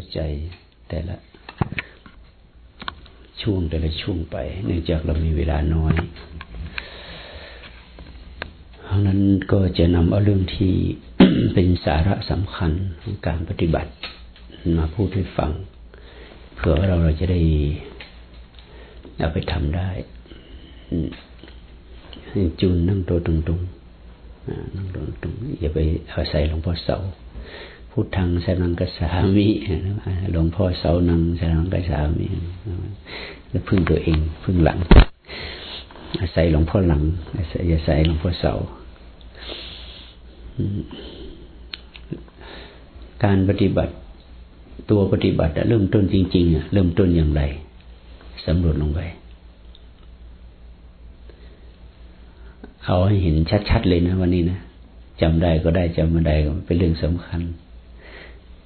าใจแต่ละช่วงแต่ละช่วงไป เนื่องจากเรามีเวลาน้อยเพราะนั้นก็จะนำเอาเรื่องที่เป็นสาระสำคัญของการปฏิบัติมาพูดให้ฟัง เผื่อเราเราจะได้เอาไปทำได้จุนนั่งตัวตรงๆนั่งตัวตรงอย่าไปเอาใส่หลวงพ่อเสา พุทธังสนังกษามิหลวงพ่อเสานังสนังกษามิแล้วพึ่งตัวเองพึ่งหลัง อาศัยหลวงพ่อหลังอย่าใส่หลวงพ่อเสาการปฏิบัติตัวปฏิบัติเริ่มต้นจริงๆเริ่มต้นอย่างไรสำรวจลงไป เอาให้เห็นชัดๆเลยนะวันนี้นะจำได้ก็ได้จำไม่ได้ก็เป็นเรื่องสำคัญ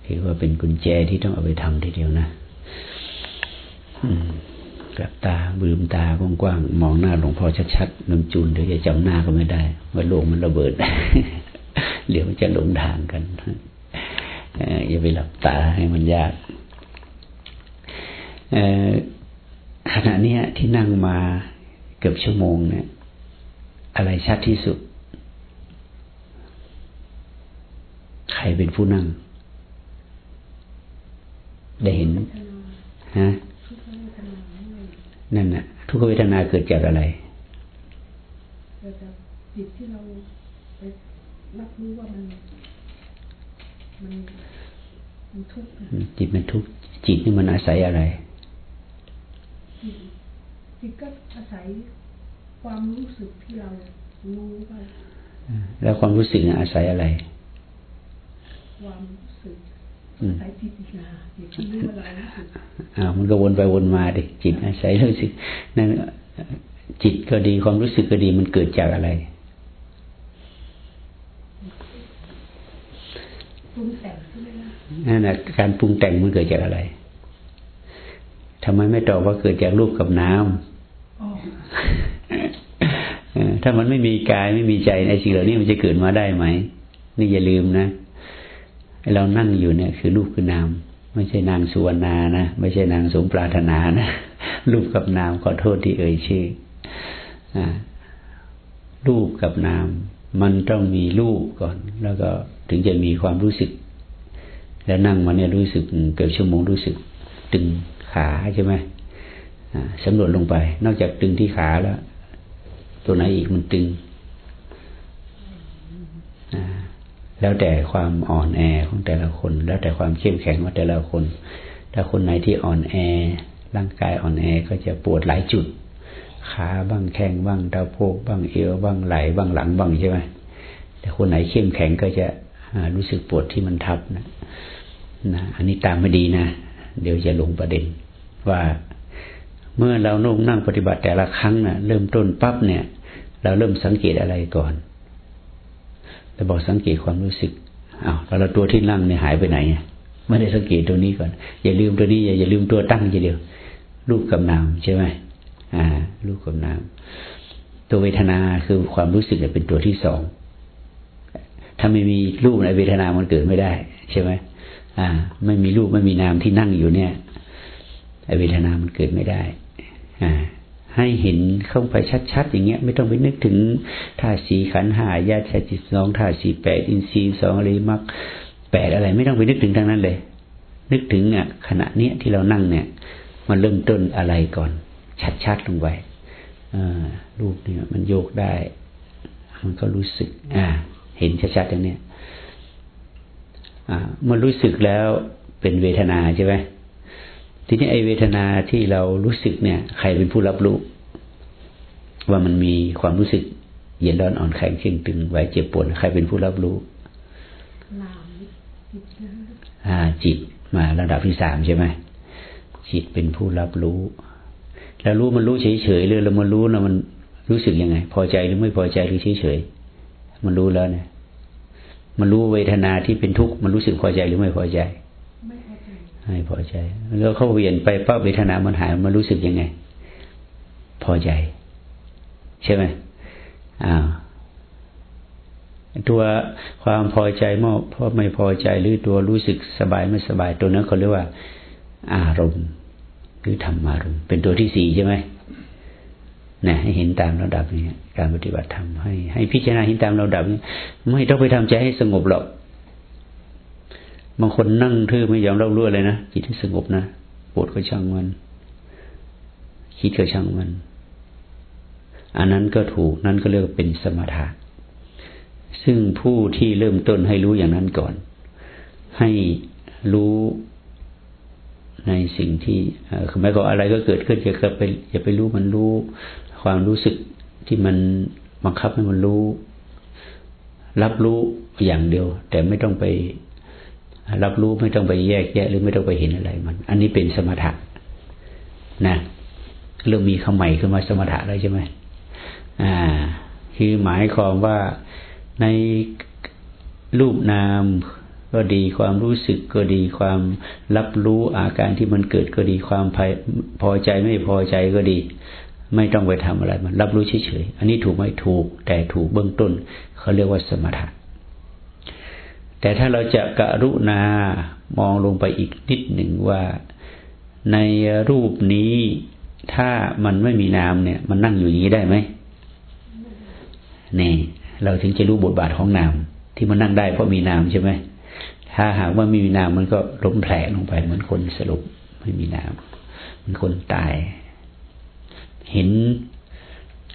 ถือว่าเป็นกุญแจที่ต้องเอาไปทำทีเดียวนะกลับตาบืมตากว้างๆมองหน้าหลวงพ่อชัดๆน้ำจูนเดี๋ยวจะจำหน้าก็ไม่ได้ว่าโลกมันระเบิดเดี๋ยวมันจะหลงทางกันอย่าไปหลับตาให้มันยากขณะนี้ที่นั่งมาเกือบชั่วโมงเนี่ย อะไรชัดที่สุด ใครเป็นผู้นั่ง ได้เห็นฮะนั่นน่ะ ทุกขเวทนาเกิดจากอะไรเกิดจากจิตที่เราไปรับรู้ว่ามันมันมันทุกข์จิตมันทุกข์จิตนี่มันอาศัยอะไร จิตก็อาศัยความรู้สึกที่เรารู้ว่าแล้วความรู้สึกอาศัยอะไร ความ รู้สึกอาศัยจิตนะจิตที่รู้ว่าเรารู้สึกอ่ามันก็วนไปวนมาดิจิตอาศัยรู้สึกนั่นจิตก็ดีความรู้สึกก็ดีมันเกิดจากอะไรปรุงแต่งใช่ไหมนั่นแหละการปรุงแต่งมันเกิดจากอะไรทำไมไม่ตอบว่าเกิดจากรูปกับน้ำถ้ามันไม่มีกายไม่มีใจในสิ่งเหล่านี้มันจะเกิดมาได้ไหม นี่อย่าลืมนะ เรานั่งอยู่เนี่ยคือรูปคือนาม ไม่ใช่นางสุวรรณานะ ไม่ใช่นางสมปรารถนานะรูปกับนามขอโทษที่เอ่ยชื่อรูปกับนาม มันต้องมีรูปก่อน แล้วก็ถึงจะมีความรู้สึก แล้วนั่งมาเนี่ยรู้สึกเกือบชั่วโมงรู้สึก ตึงขาใช่ไหมสำรวจลงไป นอกจากตึงที่ขาแล้ว ตัวไหนอีกมันตึง แล้วแต่ความอ่อนแอของแต่ละคน แล้วแต่ความเข้มแข็งของแต่ละคน ถ้าคนไหนที่อ่อนแอ ร่างกายอ่อนแอก็จะปวดหลายจุด ขาบ้างแข้งบ้างดาโพกบ้างเอวบ้างไหล่บ้างหลังบ้างใช่ไหมแต่คนไหนเข้มแข็งก็จะรู้สึกปวดที่มันทับนะนะอันนี้ตามไม่ดีนะ เดี๋ยวจะลงประเด็นว่าเมื่อเรานุ่งนั่งปฏิบัติแต่ละครั้งนะ่ะ เริ่มต้นปั๊บเนี่ย เราเริ่มสังเกตอะไรก่อน เราบอกสังเกตความรู้สึกอา้าวแล้วตัวที่นั่งเนี่ยหายไปไหนไม่ได้สังเกตตัวนี้ก่อน อย่าลืมตัวนี้ อย่าอย่าลืมตัวตั้งทีเดียวรูปกับนามใช่ไหมอ่า รูปกับนามตัวเวทนาคือความรู้สึกเป็นตัวที่สองถ้าไม่มีรูปในเวทนามันเกิดไม่ได้ ใช่ไหมอ่า ไม่มีรูปไม่มีนามที่นั่งอยู่เนี่ยเวทนามันเกิดไม่ได้ อ่า ให้เห็นเข้าไปชัดๆอย่างเงี้ย ไม่ต้องไปนึกถึงท่าสีขันหายาชาจิตสองท่าสีแปดอินทรีย์สองอะไรมักแปดอะไร ไม่ต้องไปนึกถึงทางนั้นเลย นึกถึงเนี่ยขณะเนี้ยที่เรานั่งเนี่ยมันเริ่มต้นอะไรก่อน ชัดๆลงไปรูปเนี่ย มันโยกได้ มันก็รู้สึก อ่า เห็นชัดๆอย่างเนี้ยอ่ามันรู้สึกแล้วเป็นเวทนาใช่ไหม ทีนี้ไอเวทนาที่เรารู้สึกเนี่ย ใครเป็นผู้รับรู้ ว่ามันมีความรู้สึก เย็นร้อนอ่อนแข็งเข่งตึงไหวเจ็บปวดใครเป็นผู้รับรู้อ่า จิตมาระดับที่สามใช่ไหมจิตเป็นผู้รับรู้ แล้วรู้มันรู้เฉยๆเลยแล้วมันรู้แล้วมันรู้สึกยังไง พอใจหรือไม่พอใจหรือเฉยๆมันรู้แล้วเนี่ย มันรู้เวทนาที่เป็นทุกข์มันรู้สึกพอใจหรือไม่พอใจ ให้พอใจ แล้วเขาเวียนไปปั๊บเวทนามันหายมันรู้สึกยังไง พอใจ ใช่ไหมอ้าวตัวความพอใจมอบเพราะไม่พอใจหรือตัวรู้สึกสบายไม่สบายตัวนั้นเขาเรียกว่า อารมณ์หรือธรรมารมณ์เป็นตัวที่สี่ใช่ไหมนะให้เห็นตามระดับนี้การปฏิบัติธรรมให้ให้พิจารณาเห็นตามระดับนี้ไม่ต้องไปทำใจให้สงบหรอก บางคนนั่งทื่อไม่ยอมรับรู้เลยนะจิตที่สงบนะปวดก็ช่างมัน คิดก็ช่างมัน อันนั้นก็ถูกนั่นก็เรียกเป็นสมถะซึ่งผู้ที่เริ่มต้นให้รู้อย่างนั้นก่อน ให้รู้ในสิ่งที่คือหมายความอะไรก็เกิดขึ้นอย่าไปอย่าไปรู้มันรู้ ความรู้สึกที่มันบังคับให้มันรู้ รับรู้อย่างเดียว แต่ไม่ต้องไป รับรู้ไม่ต้องไปแยกแยะหรือไม่ต้องไปเห็นอะไรมัน อันนี้เป็นสมถะนะเริ่มมีคำใหม่ขึ้นมาสมถะแล้วใช่ไหมอ่า คือหมายความว่าในรูปนามก็ดีความรู้สึกก็ดีความรับรู้อาการที่มันเกิดก็ดีความพอใจไม่พอใจก็ดี ไม่ต้องไปทำอะไรมัน รับรู้เฉยๆอันนี้ถูกไหมถูก แต่ถูกเบื้องต้นเขาเรียกว่าสมถะ แต่ถ้าเราจะกะรุณามองลงไปอีกนิดหนึ่งว่าในรูปนี้ถ้ามันไม่มีนามเนี่ย มันนั่งอยู่อย่างนี้ได้ไหมนี่ เราถึงจะรู้บทบาทของนาม ที่มันนั่งได้เพราะมีนามใช่ไหมถ้าหากว่าไม่มีนามมันก็ล้มแผลลงไป เหมือนคนสรุปไม่มีนามเหมือนคนตาย เห็น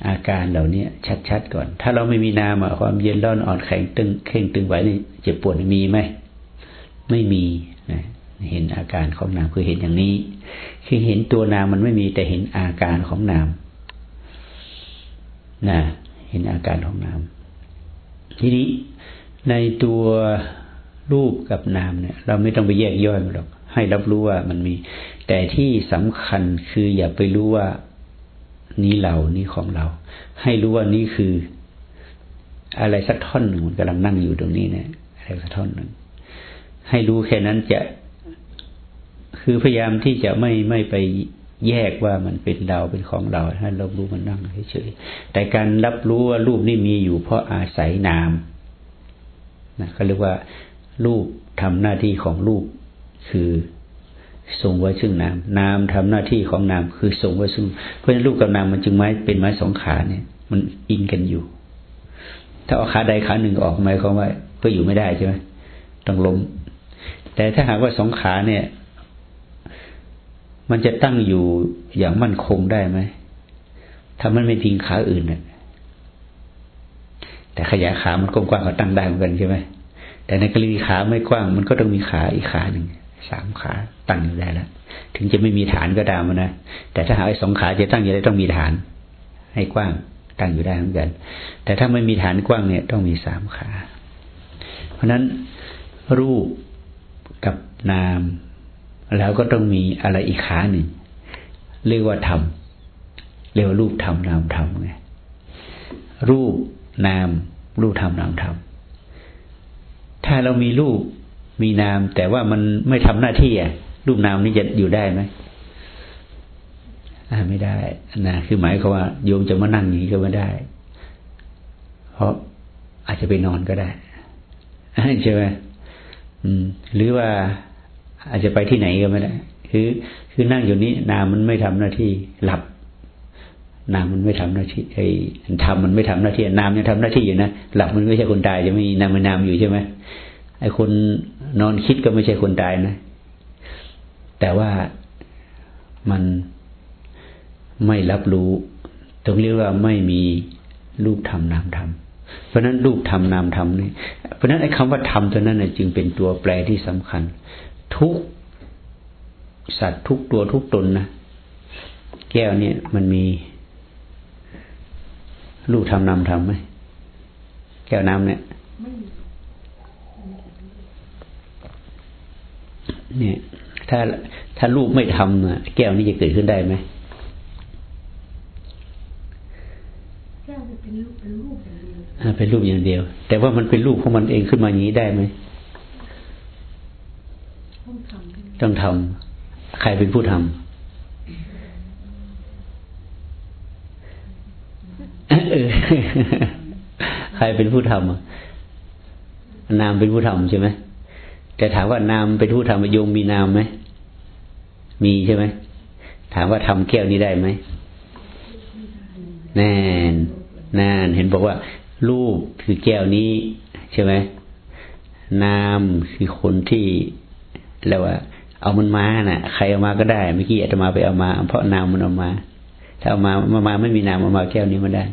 อาการเหล่านี้ชัดๆก่อน ถ้าเราไม่มีนามความเย็นร้อนอ่อนแข็งตึงเข่งตึงไหวนี่เจ็บปวดมีไหมไม่มีนะเห็นอาการของนามคือเห็นอย่างนี้ คือเห็นตัวนามมันไม่มีแต่เห็นอาการของนามนะเห็นอาการของนามทีนี้ในตัวรูปกับนามเนี่ย เราไม่ต้องไปแยกย่อยมันหรอก ให้รับรู้ว่ามันมี แต่ที่สำคัญคืออย่าไปรู้ว่า นี้เรานี่ของเรา ให้รู้ว่านี่คือ อะไรสักท่อนหนึ่งมันกำลังนั่งอยู่ตรงนี้เนี่ยอะไรสักท่อนหนึ่งให้รู้แค่นั้นจะ คือพยายามที่จะไม่ไม่ไปแยกว่ามันเป็นเราเป็นของเราให้เรารู้มันนั่งเฉยๆแต่การรับรู้ว่ารูปนี่มีอยู่ เพราะอาศัยนามนะเขาเรียกว่า รูปทำหน้าที่ของรูปคือ ทรงไว้ซึ่งนาม นามทำหน้าที่ของนามคือทรงไว้ซึ่ง เพราะฉะนั้นรูปกับนามมันจึงไม้เป็นไม้สองขาเนี่ย มันอินกันอยู่ ถ้าเอาขาใดขาหนึ่งออกหมายความว่าก็อยู่ไม่ได้ใช่ไหมต้องล้ม แต่ถ้าหากว่าสองขาเนี่ย มันจะตั้งอยู่อย่างมั่นคงได้ไหมถ้ามันไม่พิงขาอื่นเนี่ยแต่ขยายขามันกว้างๆก็ตั้งได้เหมือนกันใช่ไหมแต่ในกรณีขาไม่กว้าง มันก็ต้องมีขาอีกขาหนึ่ง สามขาตั้งอยู่ได้แล้วถึงจะไม่มีฐานก็ตามนะแต่ถ้าหาไอ้สองขาจะตั้งอยู่ได้ต้องมีฐาน ให้กว้างตั้งอยู่ได้เหมือนกัน แต่ถ้าไม่มีฐานกว้างเนี่ยต้องมีสามขา เพราะนั้นรูปกับนาม แล้วก็ต้องมีอะไรอีกขาหนึ่ง เรียกว่าธรรมเรียกว่ารูปธรรมนามธรรมไงรูปนาม รูปธรรมนามธรรมถ้าเรามีรูป มีนาม แต่ว่ามันไม่ทำหน้าที่อะรูปนามนี้จะอยู่ได้ไหมไม่ได้นะคือหมายความว่าโยมจะมานั่งอย่างนี้ก็ไม่ได้ เพราะอาจจะไปนอนก็ได้ใช่ไหมอืมหรือว่าอาจจะไปที่ไหนก็ไม่ได้ คือ คือนั่งอยู่นี้ นามมันไม่ทำหน้าที่หลับ นามมันไม่ทำหน้าที่ไอ้ทำมันไม่ทำหน้าที่นามยังทำหน้าที่อยู่นะหลับมันไม่ใช่คนตายจะไม่นามมันนามอยู่ใช่ไหมไอ้คน นอนคิดก็ไม่ใช่คนตายนะ แต่ว่ามันไม่รับรู้ต้องเรียกว่าไม่มีรูปธรรมนามธรรม เพราะนั้นรูปธรรมนามธรรมนี่เพราะนั้นไอ้คำว่าธรรมตัวนั้นนะจึงเป็นตัวแปรที่สำคัญ ทุกสัตว์ทุกตัวทุกตนนะแก้วเนี่ยมันมีรูปธรรมนามธรรมไหมแก้วน้ำเนี่ย เนี่ย ถ้าถ้ารูปไม่ทำแก้วนี้จะเกิดขึ้นได้ไหมแก้วจะเป็นรูปเป็นรูปอย่างเดียวเป็นรูปอย่างเดียว แต่ว่ามันเป็นรูปของมันเองขึ้นมาอย่างนี้ได้ไหมต้องทำต้องทำใครเป็นผู้ทำใครเป็นผู้ทำนามเป็นผู้ทำใช่ไหม แต่ถามว่านามเป็นผู้ทำโยมมีนามไหมมีใช่ไหมถามว่าทำแก้วนี้ได้ไหมแน่นนานเห็นบอกว่า รูปคือแก้วนี้ ใช่ไหมนามคือคนที่แล้วว่า เอามันมาน่ะ ใครเอามาก็ได้เมื่อกี้อาตมาไปเอามา เพราะนามมันเอามา ถ้าเอามามามาไม่มีนามเอามาแก้วนี้มาได้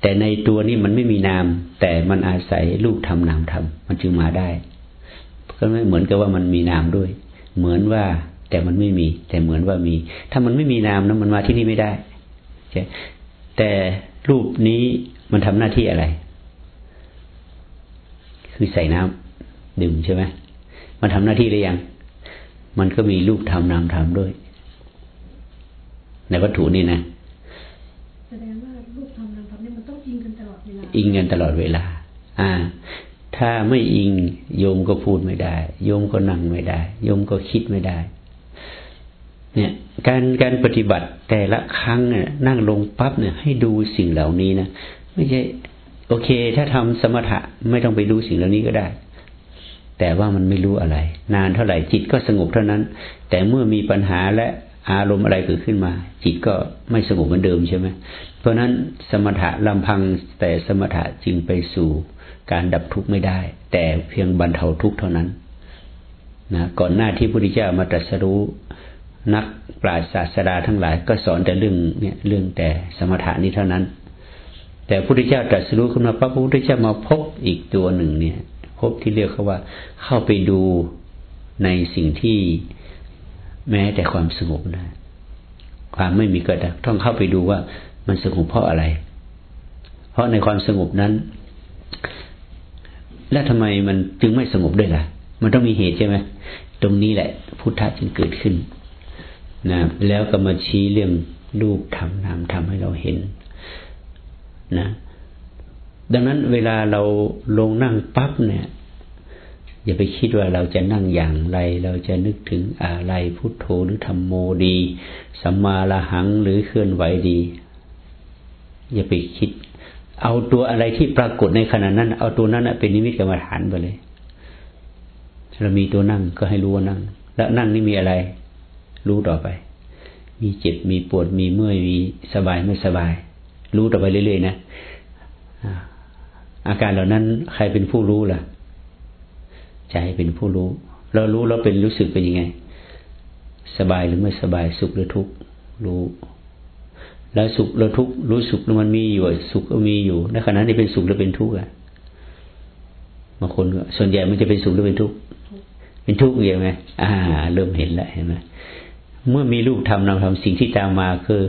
แต่ในตัวนี้มันไม่มีนาม แต่มันอาศัยรูปทำนามทำมันจึงมาได้ ก็ไม่เหมือนกับว่ามันมีนามด้วย เหมือนว่าแต่มันไม่มี แต่เหมือนว่ามี ถ้ามันไม่มีนามนะมันมาที่นี่ไม่ได้ใช่แต่รูปนี้มันทำหน้าที่อะไร คือใส่น้ำดื่มใช่ไหมมันทำหน้าที่หรือยัง มันก็มีรูปทำนามทำด้วย ในวัตถุนี่นะแสดงว่ารูปทำนามทำเนี่ยมันต้องอิงกันตลอดเวลาอิงกันตลอดเวลา อ่า ถ้าไม่อิงโยมก็พูดไม่ได้ โยมก็นั่งไม่ได้ โยมก็คิดไม่ได้ เนี่ยการการปฏิบัติแต่ละครั้งเนี่ยนั่งลงปั๊บเนี่ยให้ดูสิ่งเหล่านี้นะไม่ใช่ โอเค ถ้าทำสมถะไม่ต้องไปดูสิ่งเหล่านี้ก็ได้ แต่ว่ามันไม่รู้อะไร นานเท่าไหร่จิตก็สงบเท่านั้น แต่เมื่อมีปัญหาและอารมณ์อะไรเกิดขึ้นมา จิตก็ไม่สงบเหมือนเดิมใช่ไหมเพราะนั้นสมถะลำพังแต่สมถะจึงไปสู่ การดับทุกข์ไม่ได้ แต่เพียงบรรเทาทุกข์เท่านั้นนะก่อนหน้าที่พระพุทธเจ้ามาตรัสรู้นักปราชญ์ศาสดาทั้งหลายก็สอนแต่เรื่องเนี่ยเรื่องแต่สมถะนี้เท่านั้น แต่พระพุทธเจ้าตรัสรู้ขึ้นมาพระพุทธเจ้ามาพบอีกตัวหนึ่งเนี่ย พบที่เรียกเขาว่าเข้าไปดูในสิ่งที่แม้แต่ความสงบนะความไม่มีเกิดต้องเข้าไปดูว่ามันสงบเพราะอะไร เพราะในความสงบนั้น แล้วทำไมมันจึงไม่สงบด้วยล่ะ มันต้องมีเหตุใช่ไหมตรงนี้แหละ พุทธะจึงเกิดขึ้นนะแล้วก็มาชี้เรื่องรูปทำนามทำให้เราเห็นนะ ดังนั้นเวลาเราลงนั่งปั๊บเนี่ย อย่าไปคิดว่าเราจะนั่งอย่างไร เราจะนึกถึงอะไรพุทโธหรือธรรมโมดีสัมมาละหังหรือเคลื่อนไหวดี อย่าไปคิด เอาตัวอะไรที่ปรากฏในขณะนั้น เอาตัวนั้นเป็นนิมิตกรรมฐานไปเลยเรามีตัวนั่งก็ให้รู้ว่านั่ง แล้วนั่งนี่มีอะไร รู้ต่อไป มีเจ็บมีปวดมีเมื่อยมีสบายไม่สบาย รู้ต่อไปเรื่อยๆนะอาการเหล่านั้นใครเป็นผู้รู้ล่ะ ใจเป็นผู้รู้ เรารู้เราเป็นรู้สึกเป็นยังไง สบายหรือไม่สบายสุขหรือทุกข์รู้ แล้วสุขแล้วทุกข์รู้สุขมันมีอยู่สุขก็มีอยู่ในขณะนี้เป็นสุขหรือเป็นทุกข์อะบางคนส่วนใหญ่มันจะเป็นสุขหรือเป็นทุกข์เป็นทุกข์อย่างไงอ่า เริ่มเห็นแล้วเห็นไหมเมื่อมีรูปทำนามทำสิ่งที่ตามมาคือ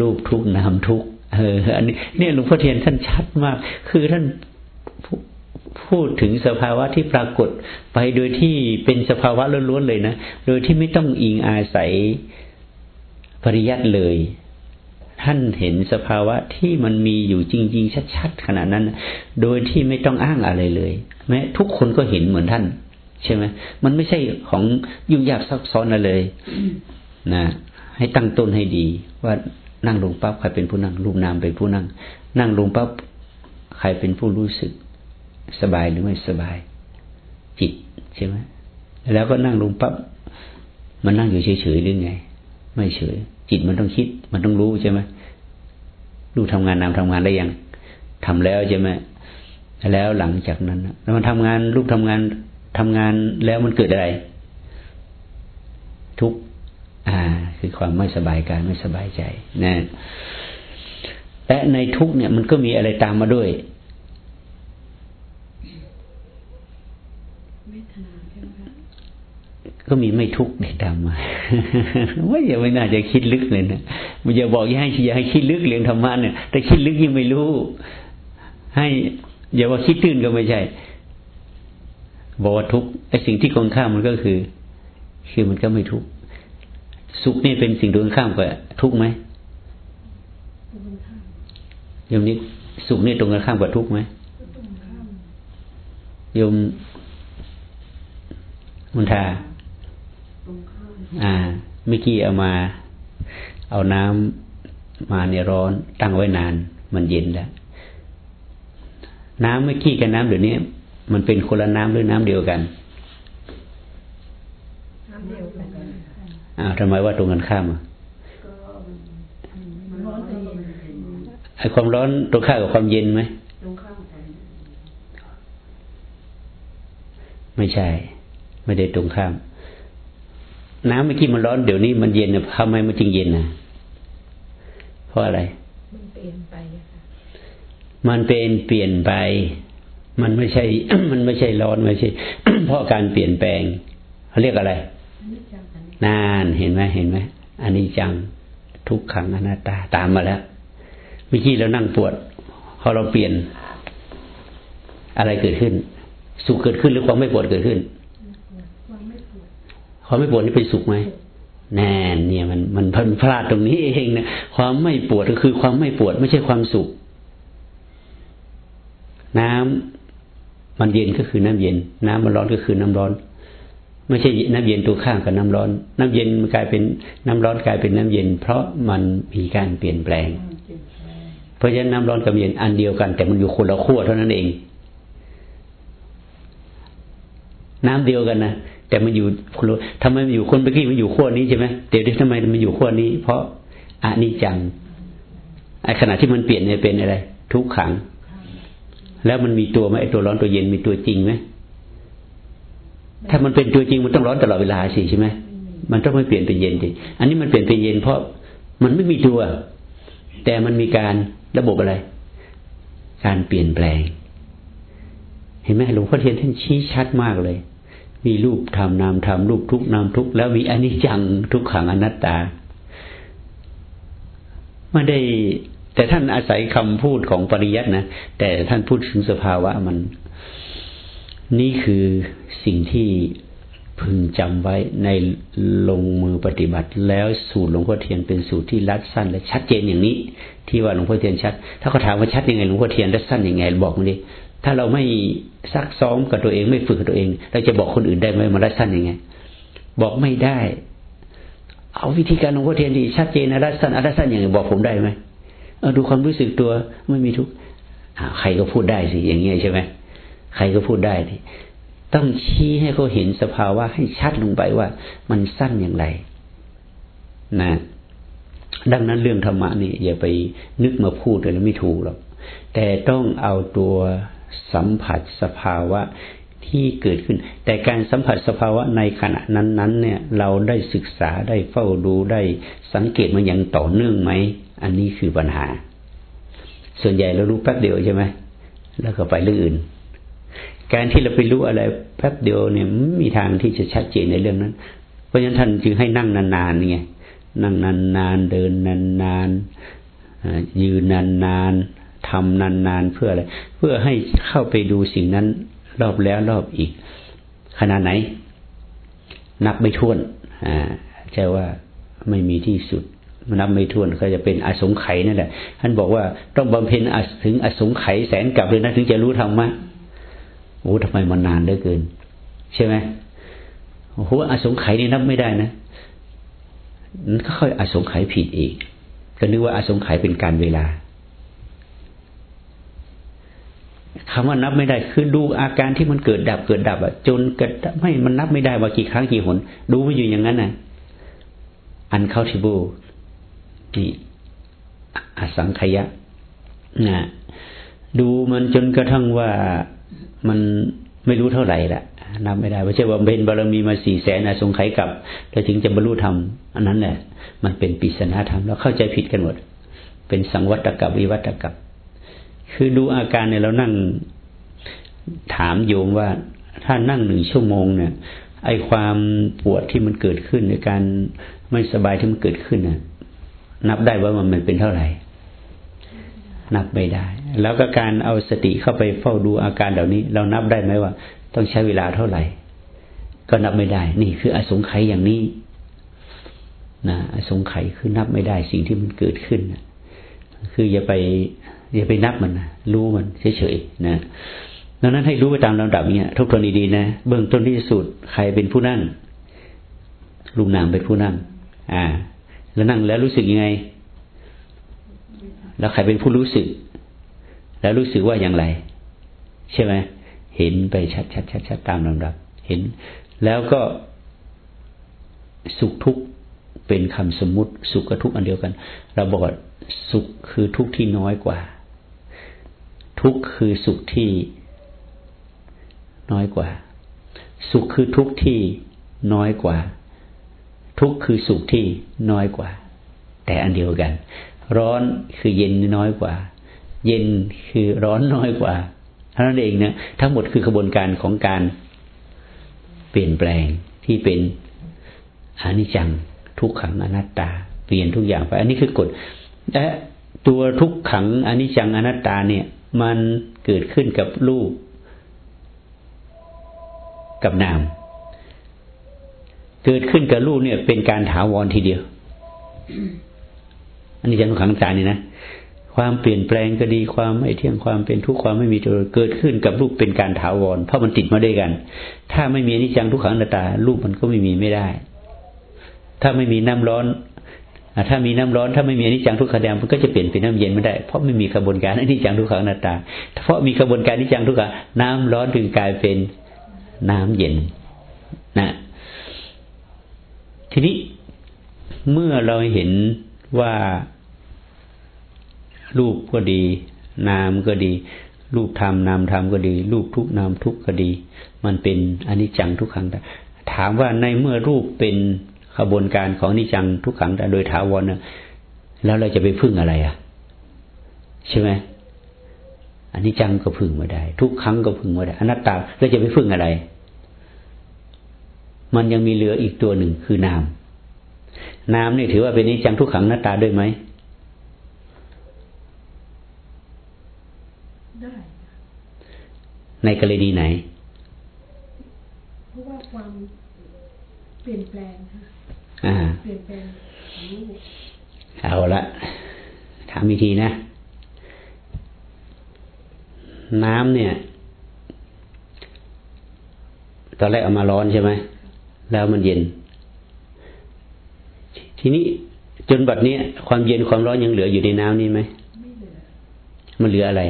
รูปทุกข์นามทุกข์เอออันนี้เนี่ยหลวงพ่อเทียนท่านชัดมาก คือท่านพูดถึงสภาวะที่ปรากฏไปโดยที่เป็นสภาวะล้วนๆเลยนะ โดยที่ไม่ต้องอิงอาศัยปริยัติเลย ท่านเห็นสภาวะที่มันมีอยู่จริง ๆ ชัดๆขนาดนั้น โดยที่ไม่ต้องอ้างอะไรเลย แม้ทุกคนก็เห็นเหมือนท่าน ใช่ไหมมันไม่ใช่ของยุ่งยากซับซ้อนอะไรเลยนะให้ตั้งต้นให้ดี ว่านั่งลงปั๊บใครเป็นผู้นั่งรูปนามเป็นผู้นั่ง นั่งลงปั๊บใครเป็นผู้รู้สึก สบายหรือไม่สบาย จิตใช่ไหมแล้วก็นั่งลงปั๊บมันนั่งอยู่เฉยๆหรือไง ไม่เฉย จิตมันต้องคิด มันต้องรู้ใช่ไหมรู้ทำงานนามทำงานได้ยังทำแล้วใช่ไหมแล้วหลังจากนั้นแล้วมันทำงานรูปทำงานทำงานแล้วมันเกิดอะไร ทุกอ่า คือความไม่สบายกายไม่สบายใจนะและในทุกเนี่ย มันก็มีอะไรตามมาด้วย ก็มีไม่ทุกข์ในตามมาว่าอย่าไม่น่าจะคิดลึกเลยนะมันอย่าบอกอย่าให้อย่าให้คิดลึกเรื่องธรรมะเนี่ยแต่คิดลึกยังไม่รู้ ให้อย่าว่าคิดตื้นก็ไม่ใช่ บอกว่าทุกข์ไอ้สิ่งที่ตรงข้ามมันก็คือ คือมันก็ไม่ทุกข์สุขนี่เป็นสิ่งตรงข้ามกับทุกข์ไหมโยมนี้สุขนี่ตรงกันข้ามกับทุกข์ไหมโยมมุนทา อ่าเมื่อกี้เอามา เอาน้ำมาเนี่ยร้อน ตั้งไว้นาน มันเย็นแล้ว น้ำเมื่อกี้กับน้ำเดี๋ยวนี้มันเป็นคนละน้ำหรือน้ำเดียวกัน น้ำเดียวกันอ้าวทำไมว่าตรงกันข้ามอะมันร้อนแต่เย็นไอความร้อนตรงข้ามกับความเย็นไหมตรงข้ามกันไม่ใช่ ไม่ได้ตรงข้าม น้ำเมื่อกี้มันร้อนเดี๋ยวนี้มันเย็นนะทำไมมันจึงเย็นนะเพราะอะไร มันเปลี่ยนไปมันเป็นเปลี่ยนไป มันไม่ใช่ มันไม่ใช่ร้อนไม่ใช่ เพราะการเปลี่ยนแปลงเขาเรียกอะไรนนี้จังอันนี้นานเห็นไหมเห็นไหมอันนี้จังทุกขังอนัตตาตามมาแล้วเมื่อกี้เรานั่งปวดพอเราเปลี่ยน อะไรเกิดขึ้น สุขเกิดขึ้นหรือความไม่ปวดเกิดขึ้น ความไม่ปวด ความไม่ปวดนี่เป็นสุขไหมแน่เนี่ยมันมันพันพลาดตรงนี้เองนะความไม่ปวดก็คือความไม่ปวดไม่ใช่ความสุข น้ำมันเย็นก็คือน้ำเย็น น้ำมันร้อนก็คือน้ำร้อน ไม่ใช่น้ำเย็นตัวข้างกับน้ำร้อน น้ำเย็นมันกลายเป็นน้ำร้อนกลายเป็นน้ำเย็น เพราะมันมีการเปลี่ยนแปลง เพราะฉะนั้นน้ำร้อนกับเย็นอันเดียวกัน แต่มันอยู่คนละขั้วเท่านั้นเอง น้ำเดียวกันนะ แต่มันอยู่คนละทำไมมันอยู่คนเมื่อกี้มันอยู่ขั้วนี้ใช่ไหมเดี๋ยวนี้ทำไมมันอยู่ขั้วนี้ เพราะอนิจจังไอ้ขณะที่มันเปลี่ยนเนี่ยเป็นอะไร ทุกขัง แล้วมันมีตัวไหมไอ้ตัวร้อนตัวเย็นมีตัวจริงไหมถ้ามันเป็นตัวจริงมันต้องร้อนตลอดเวลาสิใช่ไหมมันต้องไม่เปลี่ยนเป็นเย็นดิอันนี้มันเปลี่ยนเป็นเย็นเพราะมันไม่มีตัว แต่มันมีการระบบอะไร การเปลี่ยนแปลง เห็นไหมหลวงพ่อเทียนท่านชี้ชัดมากเลย มีรูปธรรมนามธรรมรูปทุกนามทุกแล้วมีอนิจจังทุกขังอนัตตาไม่ได้ แต่ท่านอาศัยคำพูดของปริยัตินะแต่ท่านพูดถึงสภาวะมัน นี่คือสิ่งที่พึงจำไว้ในลงมือปฏิบัติ แล้วสูตรหลวงพ่อเทียนเป็นสูตรที่รัดสั้นและชัดเจนอย่างนี้ ที่ว่าหลวงพ่อเทียนชัด ถ้าเขาถามว่าชัดยังไงหลวงพ่อเทียนรัดสั้นยังไง บอกมาดิถ้าเราไม่ ซักซ้อมกับตัวเองไม่ฝึกกับตัวเองเราจะบอกคนอื่นได้ไหมมันรัดสั้นยังไง บอกไม่ได้ เอาวิธีการหลวงพ่อเทียนที่ชัดเจนนะรัดสั้นรัดสั้นอย่างไงบอกผมได้ไหมเออดูความรู้สึกตัวไม่มีทุกข์ใครก็พูดได้สิอย่างเงี้ยใช่ไหมใครก็พูดได้ดิต้องชี้ให้เขาเห็นสภาวะให้ชัดลงไปว่า มันสั้นอย่างไร นะ ดังนั้นเรื่องธรรมะนี่อย่าไปนึกมาพูดเลยไม่ถูกหรอกแต่ต้องเอาตัว สัมผัสสภาวะที่เกิดขึ้น แต่การสัมผัสสภาวะในขณะนั้นๆ เนี่ย เราได้ศึกษาได้เฝ้าดูได้สังเกตมันอย่างต่อเนื่องไหม อันนี้คือปัญหา ส่วนใหญ่เรารู้แป๊บเดียวใช่ไหมแล้วก็ไปเรื่องอื่น การที่เราไปรู้อะไรแป๊บเดียวเนี่ยมีทางที่จะชัดเจนในเรื่องนั้น เพราะฉะนั้นท่านจึงให้นั่งนานๆไงนั่งนานๆเดินนานๆยืนนานๆ ทำนานๆเพื่ออะไร เพื่อให้เข้าไปดูสิ่งนั้น รอบแล้วรอบอีก ขนาดไหน นับไม่ถ้วน อ่าใช่ว่าไม่มีที่สุดนับไม่ถ้วนก็จะเป็นอสงไขยนั่นแหละ ท่านบอกว่าต้องบำเพ็ญถึงอสงไขยแสนกลับเลยนะถึงจะรู้ธรรมะโอ้ทำไมมันนานเหลือเกิน ใช่ไหมโอ้โหอสงไขยนี่นับไม่ได้นะนั่นก็ค่อยอสงไขยผิดอีก ก็นึกว่าอสงไขยเป็นการเวลา คำว่านับไม่ได้คือดูอาการที่มันเกิดดับเกิดดับอะจนเกิดไม่มันนับไม่ได้ว่ากี่ครั้งกี่หน ดูไม่อยู่อย่างนั้นน่ะ uncountable นี่อสังขยะนะดูมันจนกระทั่งว่ามันไม่รู้เท่าไหร่ละนับไม่ได้ไม่ใช่ว่าเป็นบารมีมาสี่แสนอสงไขยกับแล้วถึงจะบรรลุธรรมอันนั้นแหละมันเป็นปิศนาธรรมแล้วเข้าใจผิดกันหมด เป็นสังวัตกับวิวัตกับ คือดูอาการเนี่ยเรานั่งถามโยมว่าถ้านั่งหนึ่งชั่วโมงเนี่ย ไอความปวดที่มันเกิดขึ้นในการไม่สบายที่มันเกิดขึ้นน่ะ นับได้ว่ามันเป็นเท่าไหร่ นับไม่ได้ แล้วก็การเอาสติเข้าไปเฝ้าดูอาการเหล่านี้ เรานับได้ไหมว่า ต้องใช้เวลาเท่าไหร่ ก็นับไม่ได้ นี่คืออสงไขยอย่างนี้นะอสงไขยคือนับไม่ได้สิ่งที่มันเกิดขึ้นคืออย่าไป อย่าไปนับมันนะรู้มันเฉยๆนะดังนั้นให้รู้ไปตามลำดับเนี่ยทุกทนดีๆนะเบื้องต้นที่สุดใครเป็นผู้นั่งลุงนางเป็นผู้นั่ง อ่า แล้วนั่งแล้วรู้สึกยังไง แล้วใครเป็นผู้รู้สึก แล้วรู้สึกว่าอย่างไร ใช่ไหมเห็นไปชัดชัดชัดชัดตามลำดับ เห็น แล้วก็สุขทุกข์เป็นคำสมมุติ สุขกับทุกข์อันเดียวกัน เราบอกว่าสุขคือทุกข์ที่น้อยกว่า ทุกข์คือสุขที่น้อยกว่า สุขคือทุกข์ที่น้อยกว่า ทุกข์คือสุขที่น้อยกว่า แต่อันเดียวกัน ร้อนคือเย็นน้อยกว่า เย็นคือร้อนน้อยกว่าเท่านั้นเองนะทั้งหมดคือกระบวนการของการเปลี่ยนแปลงที่เป็นอนิจจังทุกขังอนัตตา เปลี่ยนทุกอย่างไป อันนี้คือกฎและตัวทุกขังอนิจจังอนัตตาเนี่ย มันเกิดขึ้นกับรูป กับนาม เกิดขึ้นกับรูปเนี่ย เป็นการถาวรทีเดียว อันนี้จังทุกขังอนัตตานี่นะความเปลี่ยนแปลงก็ดีความไม่เที่ยงความเป็นทุกข์ความไม่มีตัวเกิดขึ้นกับรูปเป็นการถาวร เพราะมันติดมาด้วยกัน ถ้าไม่มีอนิจจังทุกขังนัตา รูปมันก็ไม่มีไม่ได้ ถ้าไม่มีน้ำร้อน ถ้ามีน้ำร้อนถ้าไม่มีอนิจจังทุกขังแดงมันก็จะเปลี่ยนเป็นน้ำเย็นไม่ได้ เพราะไม่มีกระบวนการอนิจจังทุกขังอนัตตา เพราะมีกระบวนการอนิจจังทุกขังน้ำร้อนถึงกลายเป็นน้ำเย็นนะทีนี้เมื่อเราเห็นว่ารูปก็ดี นามก็ดี รูปธรรมนามธรรมก็ดี รูปทุกนามทุกก็ดี มันเป็นอนิจจังทุกขังถามว่าในเมื่อรูปเป็น ขบวนการของอนิจจังทุกขังโดยถาวรนะแล้วเราจะไปพึ่งอะไรอะ ใช่ไหมอันนี้จังก็พึ่งไม่ได้ ทุกครั้งก็พึ่งไม่ได้อนัตตาเราจะไปพึ่งอะไร มันยังมีเหลืออีกตัวหนึ่งคือนามนามนี่ถือว่าเป็นนิจังทุกขังหน้าตาด้วยไหมได้ในกรณีไหน เพราะว่าความเปลี่ยนแปลงค่ะ เอาละถามอีกทีนะ น้ำเนี่ย ตอนแรกเอามาร้อนใช่ไหม แล้วมันเย็น ทีนี้จนบัดนี้ความเย็นความร้อนยังเหลืออยู่ในน้ำนี่ไหมไม่เหลือ มันเหลืออะไร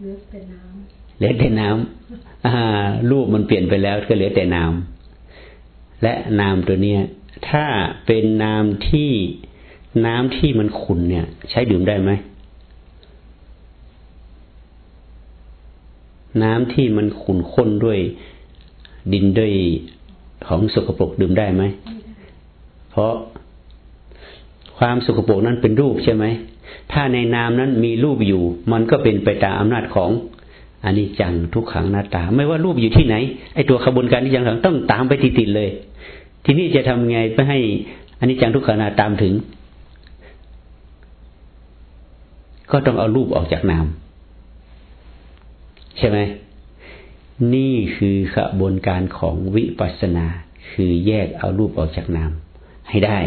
เหลือแต่น้ำเหลือแต่น้ำอ่ารูปมันเปลี่ยนไปแล้วก็เหลือแต่น้ำและน้ำตัวเนี้ย ถ้าเป็นน้ำที่น้ำที่มันขุ่นเนี่ย ใช้ดื่มได้ไหมน้ำที่มันขุ่นข้นด้วยดินด้วยของสกปรกดื่มได้ไหม เพราะความสกปรกนั้นเป็นรูปใช่ไหม ถ้าในนามนั้นมีรูปอยู่ มันก็เป็นไปตามอำนาจของอันิจจังทุกขังหน้าตา ไม่ว่ารูปอยู่ที่ไหนไอตัวขบวนการอนิจจังต้องตามไปติดๆเลย ทีนี้จะทำไงเพื่อให้อนิจจังทุกขังหน้าตามถึง ก็ต้องเอารูปออกจากนามใช่ไหมนี่คือขบวนการของวิปัสสนา คือแยกเอารูปออกจากนามให้ได้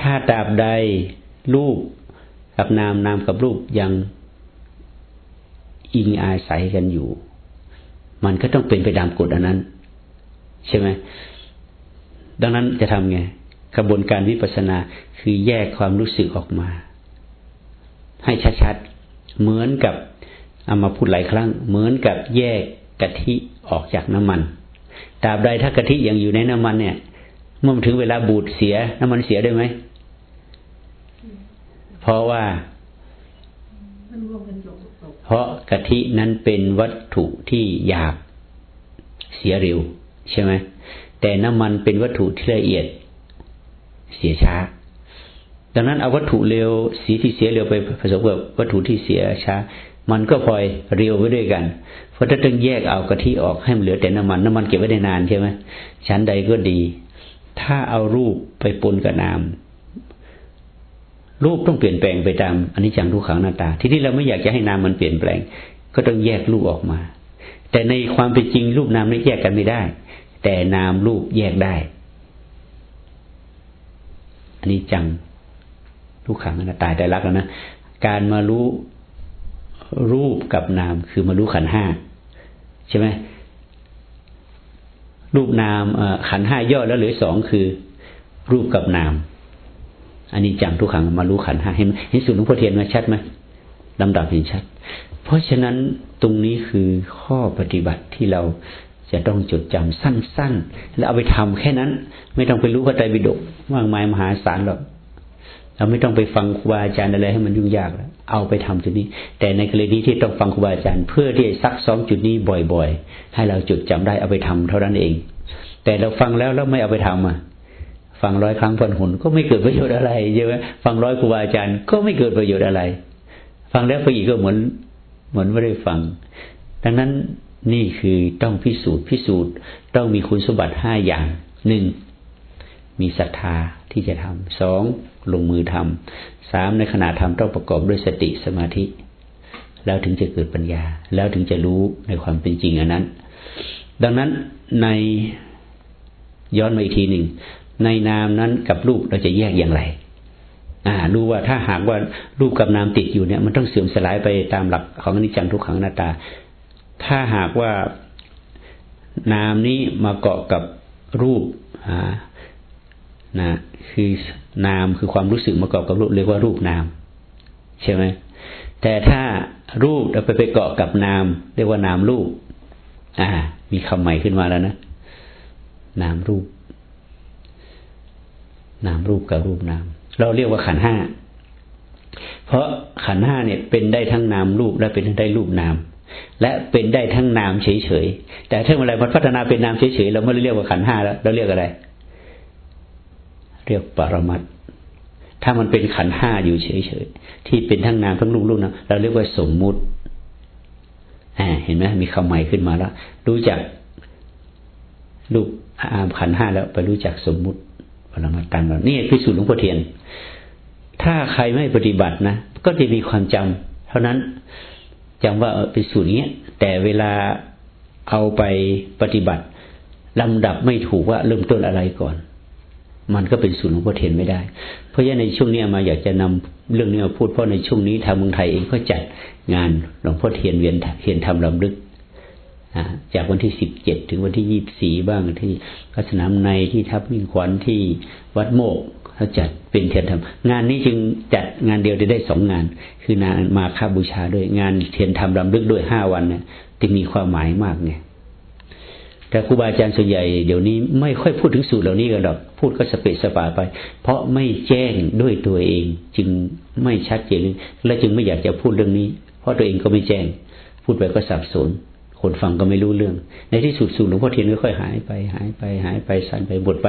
ถ้าตราบใดรูปกับนามนามกับรูปยังอิงอาศัยกันอยู่ มันก็ต้องเป็นไปตามกฎอันนั้น ใช่ไหม ดังนั้นจะทำไงกระบวนการวิปัสสนาคือแยกความรู้สึกออกมา ให้ชัดๆ เหมือนกับเอามาพูดหลายครั้ง เหมือนกับแยกกะทิออกจากน้ำมันตราบใดถ้ากะทิยังอยู่ในน้ำมันเนี่ยเมื่อถึงเวลาบูดเสีย น้ำมันเสียได้ไหมเพราะว่าเพราะกะทินั้นเป็นวัตถุที่หยาบเสียเร็ว ใช่ไหม แต่น้ำมันเป็นวัตถุที่ละเอียด เสียช้า ดังนั้นเอาวัตถุเร็วสีที่เสียเร็วไปผสมกับวัตถุที่เสียช้า มันก็พลอยเร็วไปด้วยกัน เพราะถ้าต้องแยกเอากะทิออกให้มันเหลือแต่น้ำมันน้ำมันเก็บไว้ได้นานใช่ไหมชั้นใดก็ดี ถ้าเอารูปไปปนกับนามรูปต้องเปลี่ยนแปลงไปตามอันนี้จังทุกขังหน้าตา ที่นี่เราไม่อยากจะให้นามมันเปลี่ยนแปลง ก็ต้องแยกรูปออกมา แต่ในความเป็นจริงรูปนามไม่แยกกันไม่ได้ แต่นามรูปแยกได้ อันนี้จังทุกขังน้าตาแต่รักแล้วนะ การมารู้รูปกับนามคือมารู้ขันห้าใช่ไหมรูปนามขันห้าย่อแล้วเหลือสองคือ รูปกับนาม อันนี้จังทุกขังมารู้ขันห้าเห็นเห็นสูตรหลวงพ่อเทียนมาชัดไหมลำดับเห็นชัด เพราะฉะนั้นตรงนี้คือข้อปฏิบัติที่เรา จะต้องจดจำสั้น ๆ แล้วเอาไปทำแค่นั้น ไม่ต้องไปรู้พระไตรปิฎกมากมายมหาศาลหรอกเราไม่ต้องไปฟังครูบาอาจารย์อะไรให้มันยุ่งยากแล้วเอาไปทำจุดนี้ แต่ในกรณีที่ต้องฟังครูบาอาจารย์ เพื่อที่จะซักซ้อมจุดนี้บ่อยๆ ให้เราจดจำได้เอาไปทำเท่านั้นเอง แต่เราฟังแล้วแล้วไม่เอาไปทำอะฟังร้อยครั้งพันหนก็ไม่เกิดประโยชน์อะไรใช่ไหมฟังร้อยครูบาอาจารย์ก็ไม่เกิดประโยชน์อะไร ฟังแล้วไปอีกก็เหมือนเหมือนไม่ได้ฟัง ดังนั้น นี่คือต้องพิสูจน์พิสูจน์ต้องมีคุณสมบัติห้าอย่างหนึ่งมีศรัทธาที่จะทำสองลงมือทำสามในขณะทำต้องประกอบด้วยสติสมาธิ แล้วถึงจะเกิดปัญญา แล้วถึงจะรู้ในความเป็นจริงอันนั้น ดังนั้นในย้อนมาอีกทีหนึ่ง ในนามนั้นกับรูปเราจะแยกอย่างไร อ่า รู้ว่าถ้าหากว่ารูปกับนามติดอยู่เนี่ย มันต้องเสื่อมสลายไปตามหลักของอนิจจังทุกขังหน้าตา ถ้าหากว่านามนี้มาเกาะกับรูปนะคือนามคือความรู้สึกมาเกาะกับรูปเรียกว่ารูปนามใช่ไหมแต่ถ้ารูปเราไปไปเกาะกับนาม เรียกว่านามรูป อ่า มีคำใหม่ขึ้นมาแล้วนะนามรูป นามรูปกับรูปนาม เราเรียกว่าขันห้าเพราะขันห้าเนี่ยเป็นได้ทั้งนามรูปและเป็นได้รูปนาม และเป็นได้ทั้งนามเฉยๆ แต่ถ้าเมื่อไรมันพัฒนาเป็นนามเฉยๆ เราไม่ได้เรียกว่าขันห้าแล้ว เราเรียกอะไร เรียกปรมัตถ้ามันเป็นขันห้าอยู่เฉยๆ ที่เป็นทั้งนามทั้งรูปรูปนะเราเรียกว่าสมมุติเห็นไหมมีคำใหม่ขึ้นมาแล้ว รู้จักรูปอามขันห้าแล้ว ไปรู้จักสมมุติปรมัตตังนี่พิสูจน์หลวงพ่อเทียน ถ้าใครไม่ปฏิบัตินะ ก็จะมีความจำเท่านั้น จำว่าเป็นสูตรนี้แต่เวลาเอาไปปฏิบัติลำดับไม่ถูกว่าเริ่มต้นอะไรก่อน มันก็เป็นศูนย์หลวงพ่อเทียนไม่ได้ เพราะฉะนั้นในช่วงนี้มาอยากจะนำเรื่องนี้มาพูดเพราะในช่วงนี้ทางเมืองไทยเองก็จัดงานหลวงพ่อเทียนเวียนเทียนทำลำลึกจากวันที่สิบเจ็ดถึงวันที่ยี่บสี่บ้างที่ก็สนามในที่ทับมิ่งขวัญที่วัดโมก เขาจัดเป็นเทียนธรรม งานนี้จึงจัดงานเดียวได้ได้สองงาน คืองานมาค่าบูชาด้วยงานเทียนธรรมลำลึกด้วยห้าวันเนี่ยจึงมีความหมายมากไงแต่ครูบาอาจารย์ส่วนใหญ่เดี๋ยวนี้ไม่ค่อยพูดถึงสูตรเหล่านี้กันหรอกพูดก็สเปซสปาไป เพราะไม่แจ้งด้วยตัวเอง จึงไม่ชัดเจนและจึงไม่อยากจะพูดเรื่องนี้ เพราะตัวเองก็ไม่แจ้ง พูดไปก็สับสนคนฟังก็ไม่รู้เรื่อง ในที่สุดสูตรหลวงพ่อเทียนก็ค่อยหายไปหายไปหายไปสั่นไปบดไป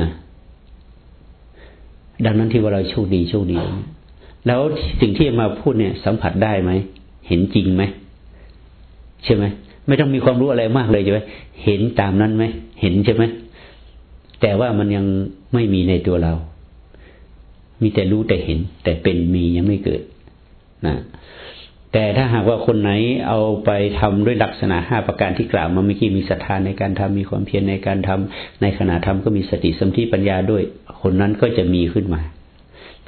นะดังนั้นที่ว่าเราโชคดีโชคดี แล้วสิ่งที่มาพูดเนี่ย สัมผัสได้ไหม เห็นจริงไหมใช่ไหมไม่ต้องมีความรู้อะไรมากเลยใช่ไหมเห็นตามนั้นไหมเห็นใช่ไหมแต่ว่ามันยังไม่มีในตัวเรา มีแต่รู้แต่เห็น แต่เป็นมียังไม่เกิดนะ แต่ถ้าหากว่าคนไหนเอาไปทำด้วยลักษณะห้าประการที่กล่าวมาเมื่อกี้มีศรัทธาในการทำมีความเพียรในการทำในขณะทำก็มีสติสมธิปัญญาด้วย คนนั้นก็จะมีขึ้นมา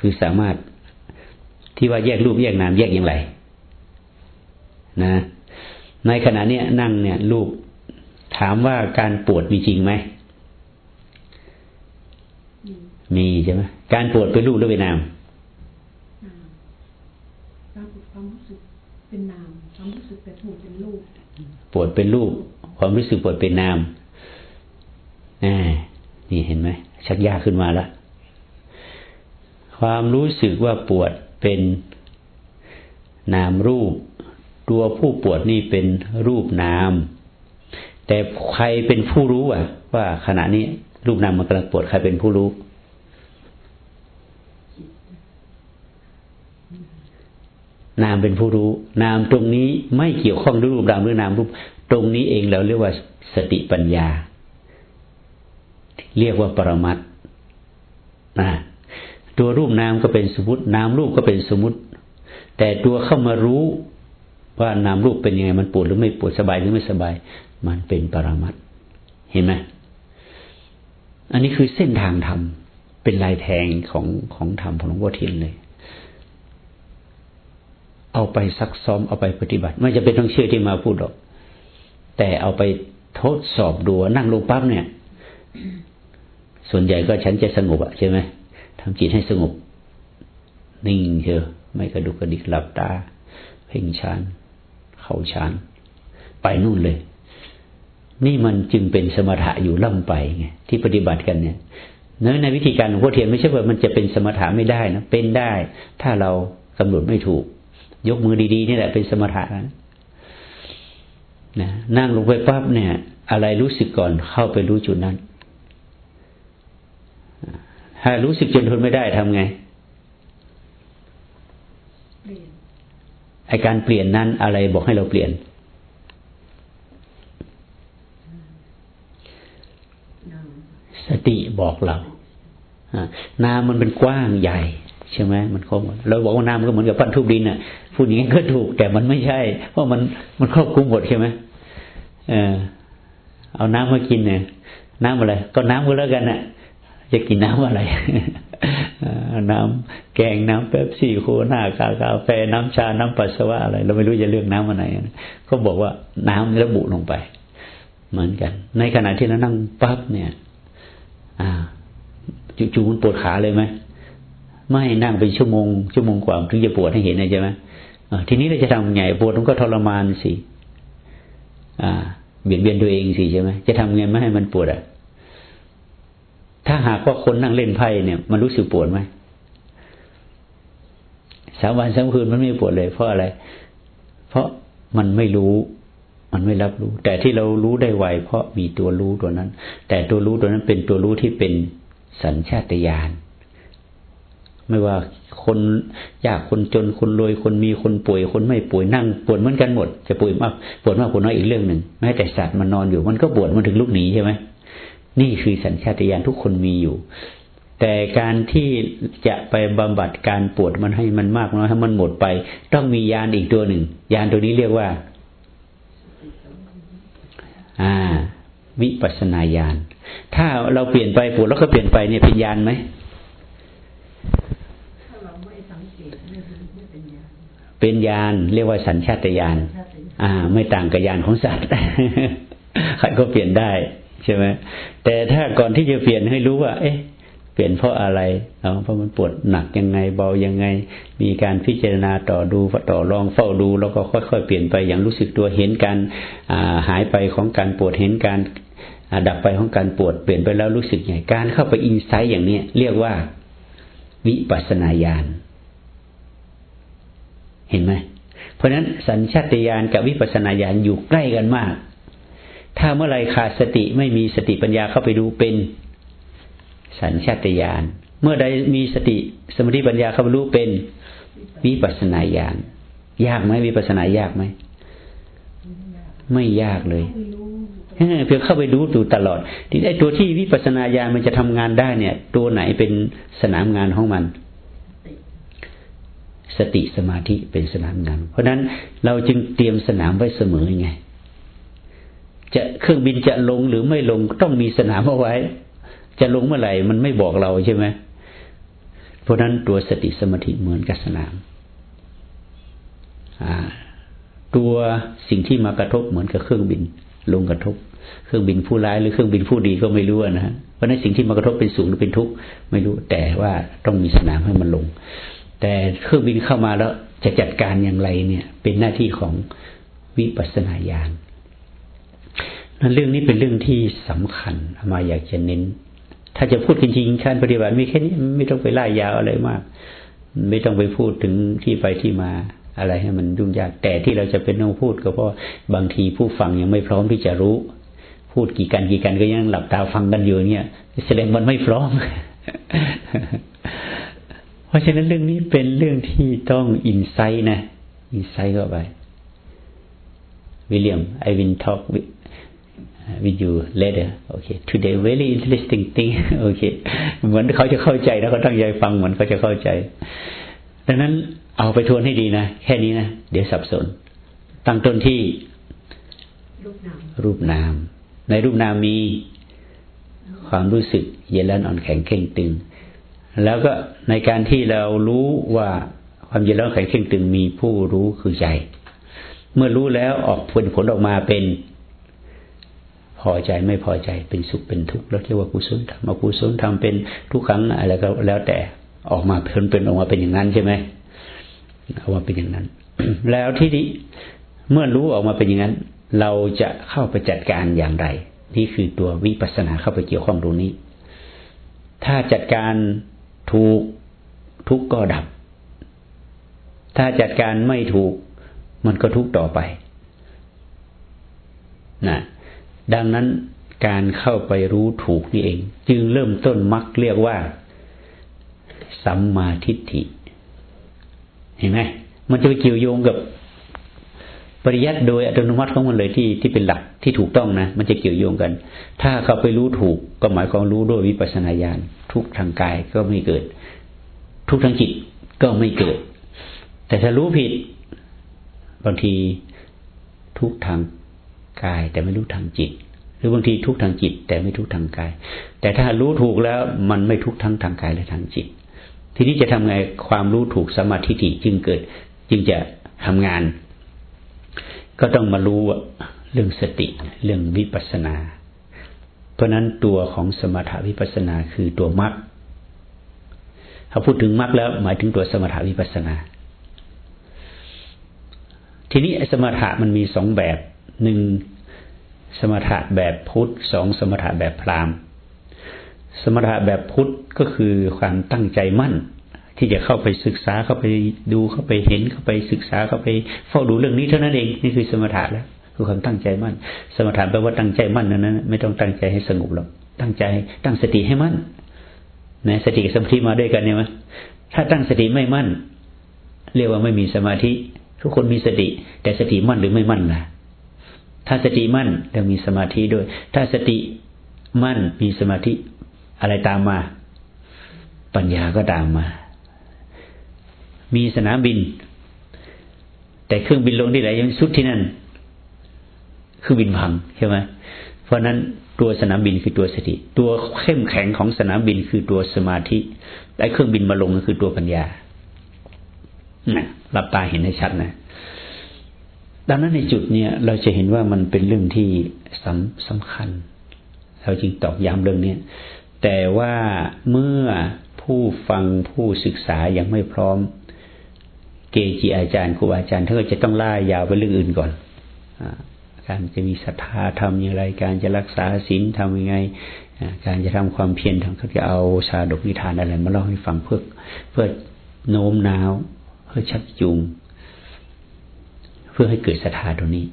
คือสามารถที่ว่าแยกรูปแยกนามแยกอย่างไร นะ ในขณะเนี้ยนั่งเนี่ยลูกถามว่าการปวดมีจริงไหมมีใช่ไหมการปวดเป็นรูปหรือเป็นนามการปวดความรู้สึก เป็นนามความรู้สึกแต่ถูกเป็นรูปปวดเป็นรูป ความรู้สึกปวดเป็นนามอ่นี่เห็นไหมชักยากขึ้นมาแล้วความรู้สึกว่าปวดเป็นนามรูป ตัวผู้ปวดนี่เป็นรูปนาม แต่ใครเป็นผู้รู้อะ ว่าขณะนี้รูปนามมันกำลังปวดใครเป็นผู้รู้ นามเป็นผู้รู้ นามตรงนี้ไม่เกี่ยวข้องด้วยรูปนามหรือนามรูป ตรงนี้เองเราเรียกว่าสติปัญญา เรียกว่าปรมัตนะตัวรูปนามก็เป็นสมมตินามรูปก็เป็นสมมติ แต่ตัวเข้ามารู้ว่านามรูปเป็นยังไงมันปวดหรือไม่ปวดสบายหรือไม่สบาย มันเป็นปรมัตเห็นไหมอันนี้คือเส้นทางธรรมเป็นลายแทงของของธรรมของหลวงพ่อเทียนเลย เอาไปซักซ้อมเอาไปปฏิบัติ ไม่จะเป็นต้องเชื่อที่มาพูดหรอก แต่เอาไปทดสอบดูนั่งลงปั๊บเนี่ย ส่วนใหญ่ก็ฉันจะสงบอะใช่ไหมทำจิตให้สงบ นิ่งเชียวไม่กระดุกกระดิกหลับตา เพ่งชานเข่าชานไปนู่นเลย นี่มันจึงเป็นสมถะอยู่ล่ำไปไงที่ปฏิบัติกันเนี่ยเนื้อในวิธีการของพ่อเทียนไม่ใช่ว่ามันจะเป็นสมถะไม่ได้นะเป็นได้ ถ้าเรากำหนดไม่ถูก ยกมือดีๆนี่แหละเป็นสมถะนะนะนั่งลงไปปั๊บเนี่ย อะไรรู้สึกก่อนเข้าไปรู้จุดนั้น ถ้ารู้สึกจนทนไม่ได้ทำไงไอการเปลี่ยนนั้นอะไรบอกให้เราเปลี่ยนสติบอกเราน้ำมันเป็นกว้างใหญ่ ใช่ไหมมันครอบเราบอกว่าน้ำก็เหมือนกับปั้นทุบดินอะ พูดอย่างนี้ก็ถูก แต่มันไม่ใช่ เพราะมันมันครอบคลุมหมดใช่ไหมเออ เอาน้ำมากินเนี่ยน้ำอะไร ก็น้ำก็แล้วกันน่ะ จะกินน้ำอะไรน้ำแกงน้ำเป๊ปซี่โคน่ากากาแฟน้ำชา น้ำปัสสาวะอะไร เราไม่รู้จะเลือกน้ำอะไรก็บอกว่าน้ำระบุลงไป เหมือนกัน ในขณะที่เรานั่งปั๊บเนี่ย อ่าจู่ๆมันปวดขาเลยไหมไม่นั่งไปชั่วโมงชั่วโมงกว่าถึงจะปวดให้เห็นใช่ไหม ทีนี้เราจะทำไงปวดมันก็ทรมานสิอ่าเบียดเบียนตัวเองสิใช่ไหมจะทำไงไม่ให้มันปวดอะ ถ้าหากว่าคนนั่งเล่นไพ่เนี่ย มันรู้สึกปวดไหมสามวันสามคืนมันไม่ปวดเลย เพราะอะไร เพราะมันไม่รู้มันไม่รับรู้ แต่ที่เรารู้ได้ไวเพราะมีตัวรู้ตัวนั้น แต่ตัวรู้ตัวนั้นเป็นตัวรู้ที่เป็นสัญชาตญาณไม่ว่า คนยากคนจนคนรวยคนมีคนป่วยคนไม่ป่วยนั่งปวดเหมือนกันหมด จะป่วยมากปวดมากปวดน้อยอีกเรื่องหนึ่งแม้แต่สัตว์มันนอนอยู่ มันก็ปวดมันถึงลุกหนีใช่ไหมนี่คือสัญชาตญาณทุกคนมีอยู่ แต่การที่จะไปบำบัดการปวดมันให้มันมากน้อยให้มันหมดไป ต้องมียานอีกตัวหนึ่ง ยานตัวนี้เรียกว่า อ่า วิปัสนาญาณถ้าเราเปลี่ยนไปปวดแล้วก็เปลี่ยนไปเนี่ยเป็นญาณไหม เป็นญาณเรียกว่าสัญชาตญาณอ่า ไม่ต่างกับญาณของสัตว์ใครก็เปลี่ยนได้ใช่ไหมแต่ถ้าก่อนที่จะเปลี่ยนให้รู้ว่า เอ๊ะ เปลี่ยนเพราะอะไรเอาเพราะมันปวดหนักยังไงเบายังไง มีการพิจารณาต่อดูต่อลองเฝ้าดู แล้วก็ค่อยๆเปลี่ยนไปอย่างรู้สึกตัวเห็นการหายไปของการปวดเห็นการดับไปของการปวดเปลี่ยนไปแล้วรู้สึกไงการเข้าไปอินไซต์อย่างนี้เรียกว่าวิปัสนาญาณ เห็นไหมเพราะฉะนั้นสัญชาตญาณกับวิปัสสนาญาณอยู่ใกล้กันมาก ถ้าเมื่อไรขาดสติไม่มีสติปัญญาเข้าไปดูเป็นสัญชาตญาณเมื่อใดมีสติสมาธิปัญญาเข้าไปรู้เป็นวิปัสสนาญาณยากไหมวิปัสสนายากไหมไม่ยากเลยเพียงเข้าไปดูดูตลอด ที่ไอ้ตัวที่วิปัสนาญาณมันจะทำงานได้เนี่ย ตัวไหนเป็นสนามงานของมัน สติสมาธิเป็นสนามงาน เพราะนั้นเราจึงเตรียมสนามไว้เสมอไง จะเครื่องบินจะลงหรือไม่ลงต้องมีสนามเอาไว้ จะลงเมื่อไหร่มันไม่บอกเราใช่ไหมเพราะนั้นตัวสติสมาธิเหมือนกับสนามตัวสิ่งที่มากระทบเหมือนกับเครื่องบิน ลงกระทบ เครื่องบินผู้ร้ายหรือเครื่องบินผู้ดีก็ไม่รู้นะฮะเพราะนั้นสิ่งที่มากระทบเป็นสูงหรือเป็นทุกข์ไม่รู้แต่ว่าต้องมีสนามให้มันลง แต่เครื่องบินเข้ามาแล้วจะจัดการอย่างไรเนี่ย เป็นหน้าที่ของวิปัสสนาญาณนั้นเรื่องนี้เป็นเรื่องที่สำคัญมาอยากจะเน้น ถ้าจะพูดจริงๆการปฏิบัติมีแค่นี้ไม่ต้องไปไล่ยาวอะไรมาก ไม่ต้องไปพูดถึงที่ไปที่มาอะไรให้มันยุ่งยากแต่ที่เราจะเป็นต้องพูดก็เพราะบางทีผู้ฟังยังไม่พร้อมที่จะรู้ พูดกี่กันกี่กันก็ยังหลับตาฟังกันอยู่เนี่ย แสดงมันไม่พร้อม เพราะฉะนั้นเรื่องนี้เป็นเรื่องที่ต้องอินไซต์นะอินไซต์เข้าไปวิลเลียม I will talk with with you later okay today very interesting thing okay เหมือนเขาจะเข้าใจแล้วเขาตั้งใจฟังเหมือนเขาจะเข้าใจ ดังนั้นเอาไปทวนให้ดีนะ แค่นี้นะ เดี๋ยวสับสน ตั้งต้นที่ รูปนามในรูปนามมี ความรู้สึกเย็นและอ่อนแข็งเข่งตึง แล้วก็ในการที่เรารู้ว่าความเย็นและแข็งเข่งตึงมีผู้รู้คือใจ เมื่อรู้แล้วออกผลผลออกมาเป็นพอใจไม่พอใจเป็นสุขเป็นทุกข์แล้วเรียกว่ากุศลธรรมอกุศลธรรมเป็นทุกครั้งอะไรก็แล้วแต่ออกมาเพิ่นเป็นออกมาเป็นอย่างนั้นใช่ไหมออกมาเป็นอย่างนั้น แล้วที่นี้เมื่อรู้ออกมาเป็นอย่างนั้น เราจะเข้าไปจัดการอย่างไร นี่คือตัววิปัสสนาเข้าไปเกี่ยวข้องตรงนี้ ถ้าจัดการ ถูกทุกก็ดับ ถ้าจัดการไม่ถูก มันก็ทุกต่อไปนะดังนั้นการเข้าไปรู้ถูกนี่เอง จึงเริ่มต้นมักเรียกว่า สัมมาทิฏฐิ เห็นไหมมันจะไปเกี่ยวโยงกับ ปริยัติโดยอัตโนมัติของมันเลยที่ที่เป็นหลักที่ถูกต้องนะ มันจะเกี่ยวโยงกัน ถ้าเขาไปรู้ถูกก็หมายความรู้ด้วยวิปัสสนาญาณทุกทางกายก็ไม่เกิด ทุกทางจิตก็ไม่เกิด แต่ถ้ารู้ผิดบางทีทุกทางกาย แต่ไม่รู้ทางจิต หรือบางทีทุกทางจิต แต่ไม่ทุกทางกาย แต่ถ้ารู้ถูกแล้วมันไม่ทุกทั้งทางกายและทางจิต ทีนี้จะทำไงความรู้ถูกสมาธิจึงเกิด จึงจะทำงาน ก็ต้องมารู้เรื่องสติเรื่องวิปัสนา เพราะนั้นตัวของสมถาวิปัสนาคือตัวมรรคเขาพูดถึงมรรคแล้วหมายถึงตัวสมถาวิปัสนา ทีนี้สมถะมันมีสองแบบหนึ่งสมถะแบบพุทธสองสมถะแบบพราหมณ์ สมถะแบบพุทธก็คือความตั้งใจมั่น ที่จะเข้าไปศึกษาเข้าไปดูเข้าไปเห็นเข้าไปศึกษาเข้าไปเฝ้าดูเรื่องนี้เท่านั้นเองนี่คือสมถะแล้วคือความตั้งใจมั่น สมถะแปลว่าตั้งใจมั่นนั้น ไม่ต้องตั้งใจให้สงบหรอกตั้งใจตั้งสติให้มั่นนะสติสมาธิมาด้วยกันเนี่ยมั้ยถ้าตั้งสติไม่มั่น เรียกว่าไม่มีสมาธิ ทุกคนมีสติ แต่สติมั่นหรือไม่มั่นล่ะ ถ้าสติมั่นจะมีสมาธิด้วย ถ้าสติมั่นมีสมาธิอะไรตามมา ปัญญาก็ตามมา มีสนามบิน แต่เครื่องบินลงที่ไหนยังสุดที่นั่นเครื่องบินพังใช่ไหมเพราะนั้นตัวสนามบินคือตัวสติ ตัวเข้มแข็งของสนามบินคือตัวสมาธิไอ้เครื่องบินมาลงก็คือตัวปัญญานะหลับตาเห็นให้ชัดนะ ดังนั้นในจุดเนี้ยเราจะเห็นว่ามันเป็นเรื่องที่สำสำคัญ เราจึงตอกย้ำเรื่องนี้แต่ว่าเมื่อผู้ฟังผู้ศึกษายังไม่พร้อม เกจิอาจารย์ครูอาจารย์ท่านก็จะต้องล่ายาวไปเรื่องอื่นก่อนอการจะมีศรัทธาทำอย่างไร การจะรักษาศีลทำยังไง การจะทำความเพียรทำเขาจะเอาชาดกนิทานอะไรมาเล่าให้ฟังเพื่อเพื่อโน้มน้าวเพื่อชักจูง เพื่อให้เกิดศรัทธาตรงนี้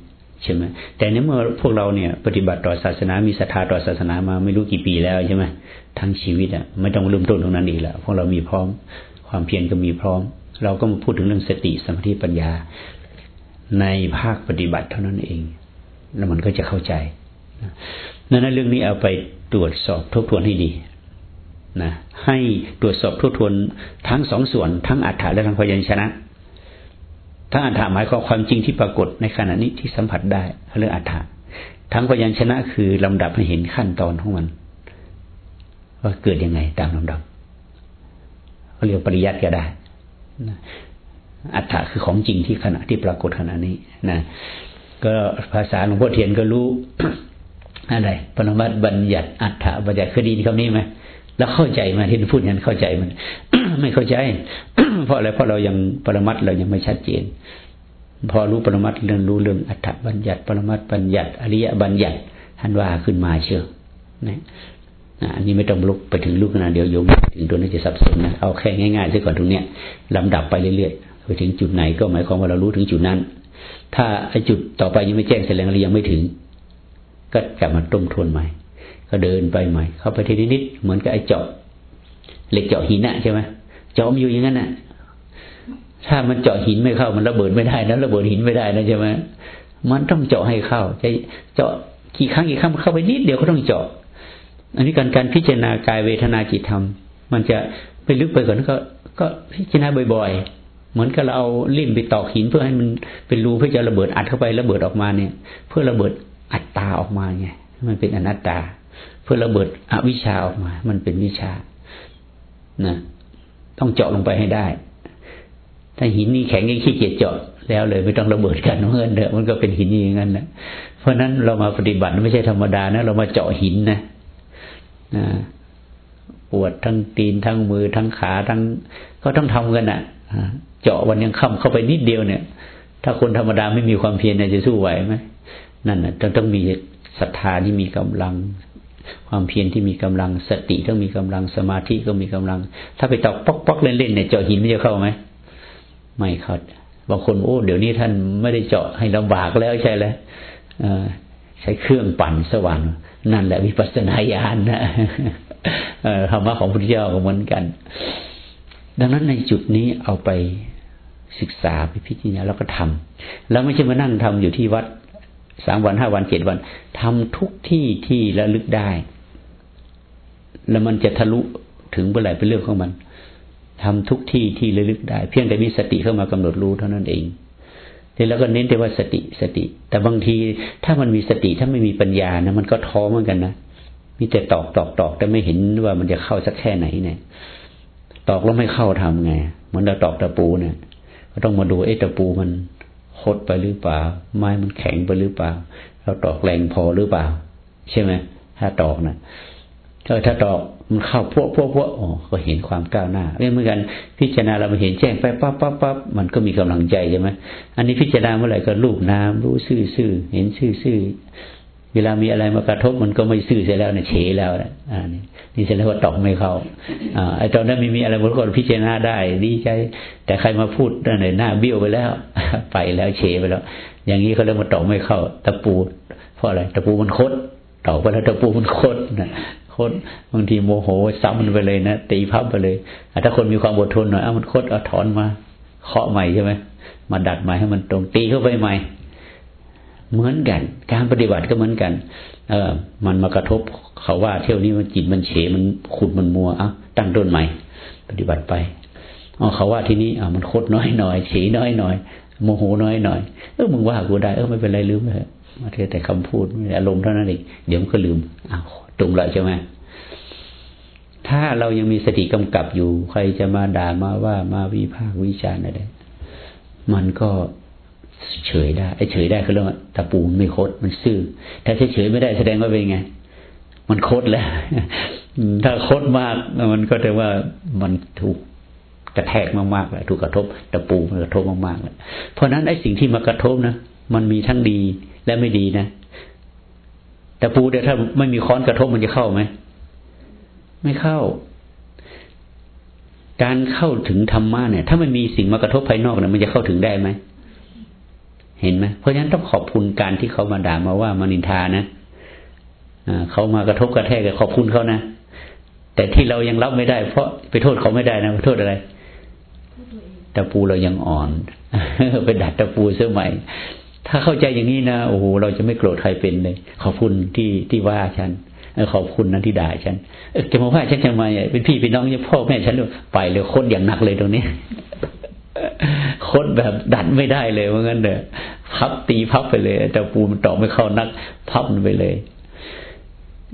ใช่ไหมแต่ในเมื่อพวกเราเนี่ยปฏิบัติต่อศาสนา มีศรัทธาต่อศาสนามาไม่รู้กี่ปีแล้วใช่ไหมทั้งชีวิตอะไม่ต้องเริ่มต้นตรงนั้นอีกแล้วพวกเรามีพร้อม ความเพียรก็มีพร้อม เราก็มาพูดถึงเรื่องสติสมาธิปัญญา ในภาคปฏิบัติเท่านั้นเอง แล้วมันก็จะเข้าใจนั้นเรื่องนี้เอาไปตรวจสอบทบทวนให้ดีนะให้ตรวจสอบทบทวนทั้งสองส่วน ทั้งอัฏฐะและทั้งพยัญชนะถ้าอัฏฐาหมายความความจริงที่ปรากฏในขณะนี้ที่สัมผัสได้เรื่องอัฏฐาทั้งพยัญชนะคือลำดับให้เห็นขั้นตอนของมัน ว่าเกิดยังไงตามลำดับเขาเรียกปริยัติก็ได้ อัฏฐะคือของจริงที่ขณะที่ปรากฏขณะนี้นะก็ภาษาหลวงพ่อเทียนก็รู้อะไรปรมัตบัญญัติอัฏฐะบัญญัติคดีคำนี้ไหมแล้วเข้าใจมาที่พูดนั้นเข้าใจมัน ไม่เข้าใจ เพราะอะไรเพราะเรายังปรมัตเรายังไม่ชัดเจน พอรู้ปรมัตเรื่องรู้เรื่องอัฏฐบัญญัติ ปรมัตบัญญัติอริยบัญญัติท่านว่าขึ้นมาเชื่อนะ อันนี้ไม่ต้องลุกไปถึงลูกนะเดี๋ยวโยมถึงตัวนี้จะสับสนนะเอาแค่ง่ายๆซะก่อนตรงเนี้ยลำดับไปเรื่อยๆไปถึงจุดไหนก็หมายความว่าเรารู้ถึงจุดนั้น ถ้าไอ้จุดต่อไปยังไม่แจ้งแสดงเรยังไม่ถึง ก็กลับมาต้มทวนใหม่ ก็เดินไปใหม่ เข้าไปทีนิดๆเหมือนกับไอ้เจาะเหล็กเจาะหินอะใช่ไหมเจาะมันอยู่อย่างนั้นอะถ้ามันเจาะหินไม่เข้ามันระเบิดไม่ได้นะระเบิดหินไม่ได้นะใช่ไหมมันต้องเจาะให้เข้าจะเจาะกี่ครั้งกี่ครั้งเข้าไปนิดเดียวก็ต้องเจาะ อันนี้การการพิจารณากายเวทนาจิตธรรม มันจะไปลึกไปก่อนก็ ก็พิจารณาบ่อยๆ เหมือนกับเราเอาลิ่มไปตอกหินเพื่อให้มันเป็นรูเพื่อจะระเบิดอัดเข้าไประเบิดออกมาเนี่ย เพื่อระเบิดอัตตาออกมาไงมันเป็นอนัตตา เพื่อระเบิดอวิชชาออกมา มันเป็นวิชานะต้องเจาะลงไปให้ได้ ถ้าหินนี่แข็งยังขี้เกียจเจาะแล้วเลยไม่ต้องระเบิดกันเพื่อนเถอมันก็เป็นหินอย่างนั้นนะเพราะนั้นเรามาปฏิบัติไม่ใช่ธรรมดานะ เรามาเจาะหินนะ นะปวดทั้งตีนทั้งมือทั้งขาทั้งก็ต้องทำกันอะเจาะวันยังค่ำเข้าไปนิดเดียวเนี่ย ถ้าคนธรรมดาไม่มีความเพียรจะสู้ไหวไหมนั่นน่ะต้องต้องมีศรัทธาที่มีกำลัง ความเพียรที่มีกำลังสติต้องมีกำลังสมาธิก็มีกำลัง ถ้าไปตอกป๊อกป๊อกเล่นๆเนี่ยเจาะหินไม่จะเข้าไหมไม่เข้าบางคนโอ้เดี๋ยวนี้ท่านไม่ได้เจาะให้ลำบากแล้วใช่แล้วใช้เครื่องปั่นสว่าง นั่นแหละวิปัสสนาญาณนะธรรมะของพระพุทธเจ้าก็เหมือนกัน ดังนั้นในจุดนี้เอาไปศึกษาไปพิจารณาแล้วก็ทำแล้วไม่ใช่มานั่งทำอยู่ที่วัดสามวันห้าวันเจ็ดวันทำทุกที่ที่ระลึกได้ แล้วมันจะทะลุถึงเมื่อไหร่เป็นเรื่องของมันทำทุกที่ที่ระลึกได้ เพียงแต่มีสติเข้ามากำหนดรู้เท่านั้นเอง แล้วก็เน้นแต่ว่าสติสติ แต่บางทีถ้ามันมีสติถ้าไม่มีปัญญานะมันก็ท้อเหมือนกันนะมีแต่ตอกตอกตอกแต่ไม่เห็นว่ามันจะเข้าสักแค่ไหนเนี่ยตอกแล้วไม่เข้าทำไงเหมือนเราตอกตะปูเนี่ย ก็ต้องมาดูเอ๊ะตะปูมันคดไปหรือเปล่า ไม้มันแข็งไปหรือเปล่า เราตอกแรงพอหรือเปล่า ใช่ไหมถ้าตอกนะ ถ้าถ้าตอกมันเข้าพวกพวกพวกอ๋อก็เห็นความก้าวหน้าเรื่องเหมือนกันพิจารณาเราไปเห็นแจ้งไปปั๊บปั๊บปั๊บมันก็มีกำลังใจใช่ไหมอันนี้พิจารณาเมื่อไหร่ก็ลูกน้ำรู้ซื่อซื่อเห็นซื่อซื่อเวลามีอะไรมากระทบมันก็ไม่ซื่อเสียแล้วเนี่ยเฉยแล้วนะอ่านี่นี่แสดงว่าตอกไม่เข้าอ่าไอ้ตอนนั้นไม่มีอะไรมันก็พิจารณาได้ดีใจ แต่ใครมาพูดนั่นเลยหน้าเบี้ยวไปแล้ว ไปแล้วเฉยไปแล้ว อย่างนี้เขาเรียกว่าตอกไม่เข้า ตะปูเพราะอะไรตะปูมันคดตอกไปแล้วตะปูมันคดนะ คดบางทีโมโหซ้ำมันไปเลยนะตีพับไปเลยถ้าคนมีความอดทนหน่อยเอามันโคดเอาถอนมาเคาะใหม่ใช่ไหมมาดัดใหม่ให้มันตรงตีเข้าไปใหม่ เหมือนกัน การปฏิบัติก็เหมือนกัน เออมันมากระทบเขาว่าเที่ยวนี้มันจิตมันเฉมันขุดมันมัวอะตั้งต้นใหม่ ปฏิบัติไปอ๋อเขาว่าที่นี้อ่ามันโคตรน้อยหน่อยเฉน้อยหน่อยโมโหน้อยหน่อยเออมึงว่ากูได้เออไม่เป็นไรลืมเลยมาเทแต่คำพูดอารมณ์เท่านั้นเองเดี๋ยวมันก็ลืมอ้าว ตรงเลยใช่ไหมถ้าเรายังมีสติกำกับอยู่ ใครจะมาด่ามาว่ามาวิพากวิจารณ์อะไรมันก็เฉยได้ไอ้เฉยได้คือเรื่องตะปูไม่คตรมันซื่อถ้าเฉยไม่ได้แสดงว่าเป็นไง มันคตรแล้ว ถ้าคตรมากมันก็จะว่ามันถูกกระแทกมากๆแหละถูกกระทบตะปูมันกระทบมากๆแหละเพราะนั้นไอ้สิ่งที่มากระทบนะมันมีทั้งดีและไม่ดีนะ ตะปูเดี๋ยวถ้าไม่มีค้อนกระทบมันจะเข้าไหม ไม่เข้า การเข้าถึงธรรมะเนี่ย ถ้ามันมีสิ่งมากระทบภายนอกเนี่ยมันจะเข้าถึงได้ไหม เห็นไหมเพราะฉะนั้นต้องขอบคุณการที่เขามาด่ามาว่ามานินทานะเขามากระทบกระแทกขอบคุณเขานะ แต่ที่เรายังรับไม่ได้ เพราะไปโทษเขาไม่ได้นะไปโทษอะไรตะปูเรายังอ่อน ไปดัดตะปูเสื้อใหม่ ถ้าเข้าใจอย่างนี้นะโอ้โหเราจะไม่โกรธใครเป็นเลย ขอบคุณที่ที่ว่าฉันขอบคุณนั้นที่ด่าฉันจะมาว่าฉันจะมเป็นพี่เป็นน้องยังพ่อแม่ฉันไปเลยโคตรอย่างหนักเลยตรงนี้โคดแบบดัดไม่ได้เลยว่าะงั้นเด้อพับตีพับไปเลยแต่ปูมันต่อไม่เข้านัก พับมันไปเลย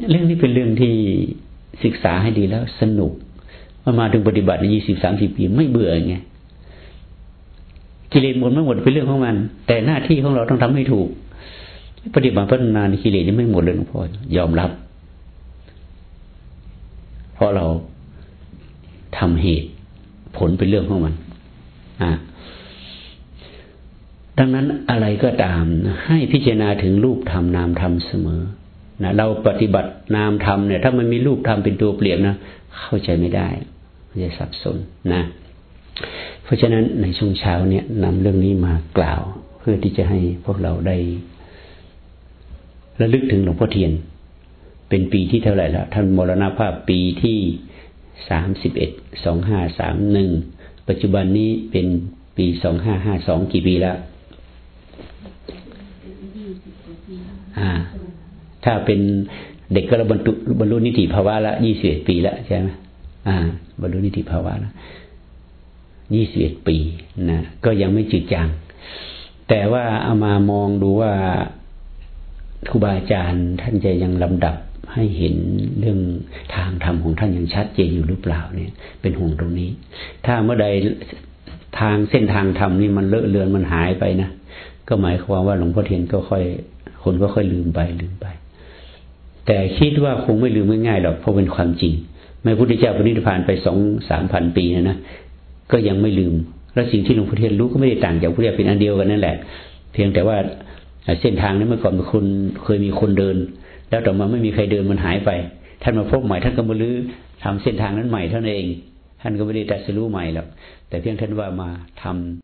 เรื่องนี้เป็นเรื่องที่ศึกษาให้ดีแล้วสนุกมามาถึงปฏิบัติในยี่สิบสามสิบปีไม่เบื่อไง กิเลสหมดไม่หมดเป็นเรื่องของมัน แต่หน้าที่ของเราต้องทำให้ถูก ปฏิบัติพัฒนานกิเลสยังไม่หมดเลยหลวงพ่อยอมรับ เพราะเราทำเหตุผลเป็นเรื่องของมันดังนั้นอะไรก็ตามให้พิจารณาถึงรูปธรรมนามธรรมเสมอนะเราปฏิบัตินามธรรมเนี่ย ถ้ามันมีรูปธรรมเป็นตัวเปรียบนะเข้าใจไม่ได้จะสับสนนะ เพราะฉะนั้นในช่วงเช้าเนี่ยนำเรื่องนี้มากล่าว เพื่อที่จะให้พวกเราได้ระลึกถึงหลวงพ่อเทียน เป็นปีที่เท่าไหร่แล้วท่านมรณภาพปีที่สามสิบเอ็ดสองห้าสามหนึ่งปัจจุบันนี้เป็นปีสองห้าห้าสองกี่ปีแล้วอ่า ถ้าเป็นเด็กก็บรรลุบรรลุนิติภาวะละยี่สิบเอ็ดปีแล้วใช่ไหมอ่า บรรลุนิติภาวะละ ยี่สิบเอ็ดปีนะก็ยังไม่จืดจาง แต่ว่าเอามามองดูว่าครูบาอาจารย์ท่านจะยังลำดับให้เห็นเรื่องทางธรรมของท่านยังชัดเจนอยู่หรือเปล่าเนี่ย เป็นห่วงตรงนี้ ถ้าเมื่อใดทางเส้นทางธรรมนี่มันเลอะเลือนมันหายไปนะก็หมายความว่าหลวงพ่อเทียนก็ค่อย คนก็ค่อยลืมไปลืมไป แต่คิดว่าคงไม่ลืมง่ายๆหรอกเพราะเป็นความจริงแม้พุทธเจ้าปณิธานไปสองสามพันปีนะนะ ก็ยังไม่ลืม และสิ่งที่หลวงพ่อเทียนรู้ก็ไม่ได้ต่างจากพุทธเจ้าเป็นอันเดียวกันนั่นแหละ เพียงแต่ว่าเส้นทางนั้นเมื่อก่อนคนเคยมีคนเดิน แล้วต่อมาไม่มีใครเดินมันหายไป ท่านมาพบใหม่ท่านก็มาลื้อทำเส้นทางนั้นใหม่เท่านั้นเอง ท่านก็ไม่ได้ตัดสู้ใหม่หรอกแต่เพียงท่านว่ามาทำ